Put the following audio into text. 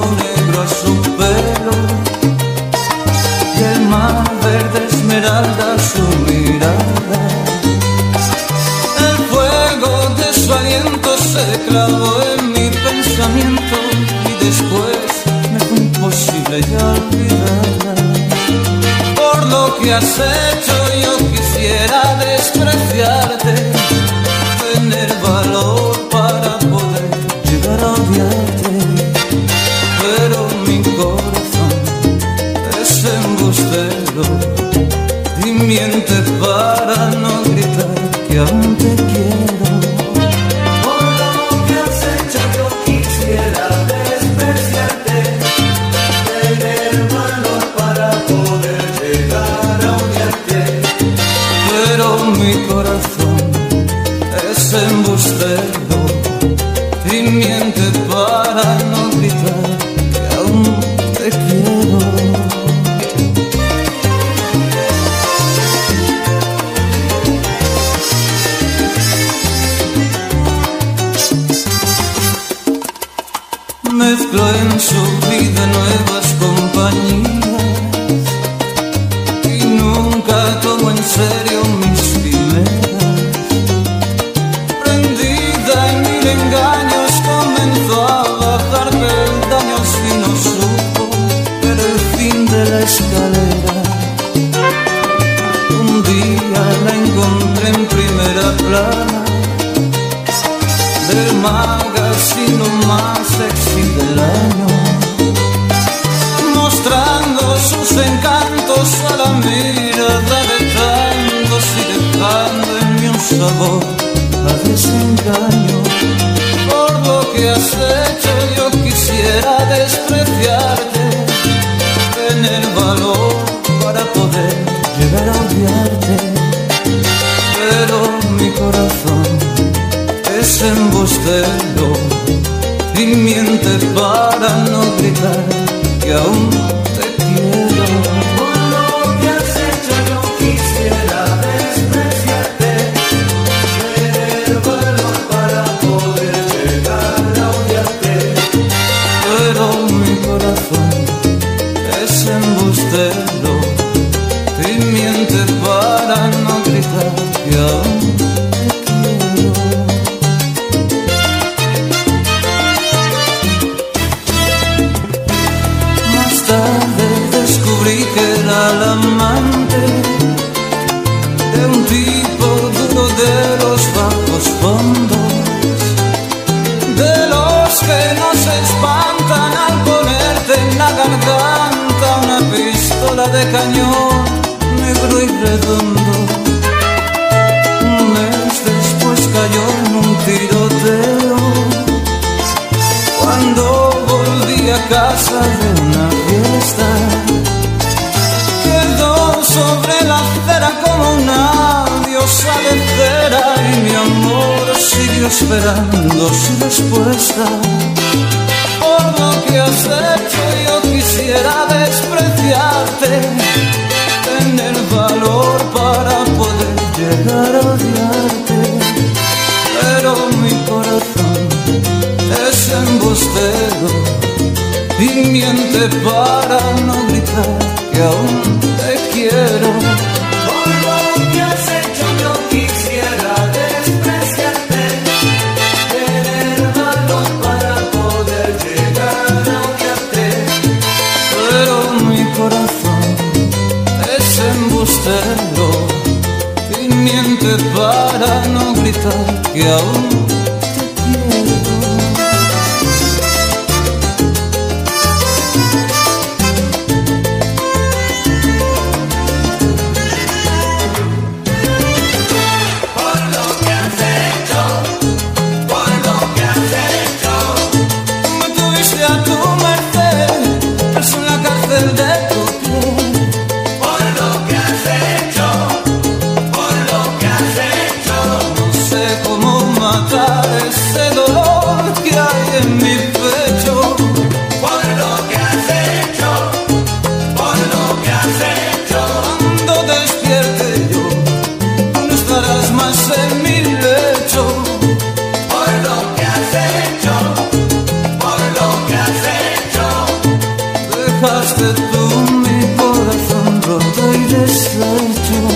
negro a su pelo y el mar verde esmeralda a su mirada. El fuego de su aliento se clavó en mi pensamiento y después me fue imposible ya olvidarla por lo que has hecho. mientes para no gritar que aún te quiero. Por la confianza hecha yo quisiera despreciarte, tener manos para poder llegar a odiarte. Pero mi corazón es embustero y miente para no gritar. mezclo en su vida nuevas compañías. costero y miente para no gritar que aún malam esperando su respuesta. Por lo que has hecho yo quisiera despreciarte, tener valor para poder llegar a odiarte. Pero mi corazón es embustero y miente para mi corazón es embustero y miente para no gritar que aún dejaste tú mi corazón roto y deshecho.